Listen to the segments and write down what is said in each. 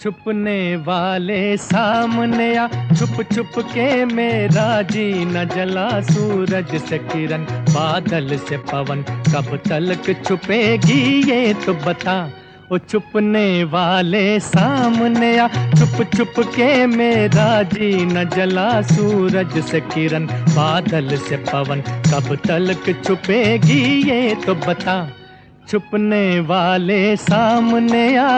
छुपने वाले सामने आ, छुप छुप के मेरा जी न जला सूरज से किरण, बादल से पवन, कब तलक छुपेगी ये तो बता। ओ छुपने वाले सामने आ, छुप छुप के मेरा जी न जला सूरज से किरण, बादल से पवन, कब तलक छुपेगी ये तो बता। छुपने वाले सामने आ।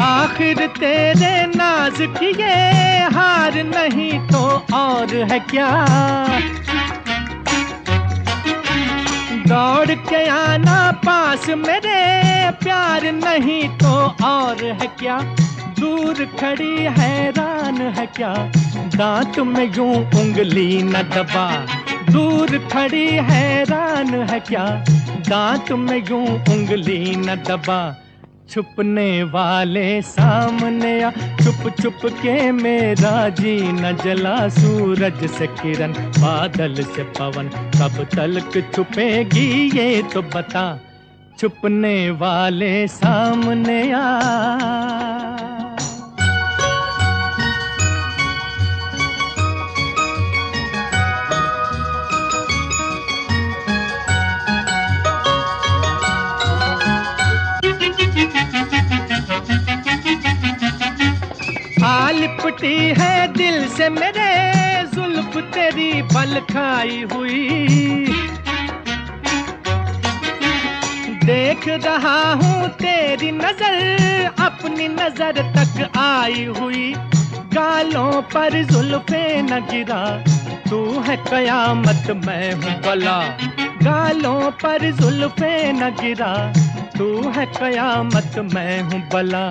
आखिर तेरे नाज की ये हार नहीं तो और है क्या? के आना पास मेरे, प्यार नहीं तो और है क्या? दूर खड़ी हैरान है क्या? दांत में यूँ उंगली न दबा। दूर खड़ी हैरान है क्या? दांत में यूँ उंगली न दबा। छुपने वाले सामने आ। छुप छुप के मेरा जी न जला, सूरज से किरण, बादल से पवन। कब तलक छुपेगी ये तो बता। छुपने वाले सामने आ। लिपटी है दिल से मेरे, जुल्फ तेरी बल खाई हुई। देख रहा हूँ तेरी नज़र, अपनी नज़र तक आई हुई। गालों पर जुल्फे न गिरा, तू है कयामत, मैं हूँ बला। गालों पर जुल्फे न गिरा, तू है कयामत, मैं हूँ बला।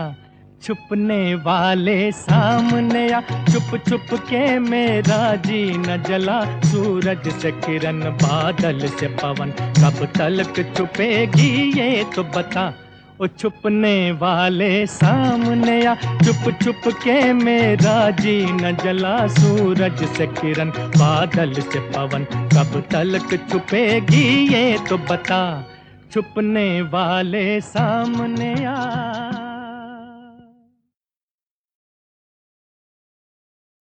छुपने वाले सामने आ। छुप छुप के मेरा जी न जला। सूरज से किरण, बादल से पवन, कब तलक छुपेगी ये तो बता। ओ छुपने वाले सामने आ। छुप छुप के मेरा जी न जला। सूरज से किरण, बादल से पवन, कब तलक छुपेगी ये तो बता। छुपने वाले सामने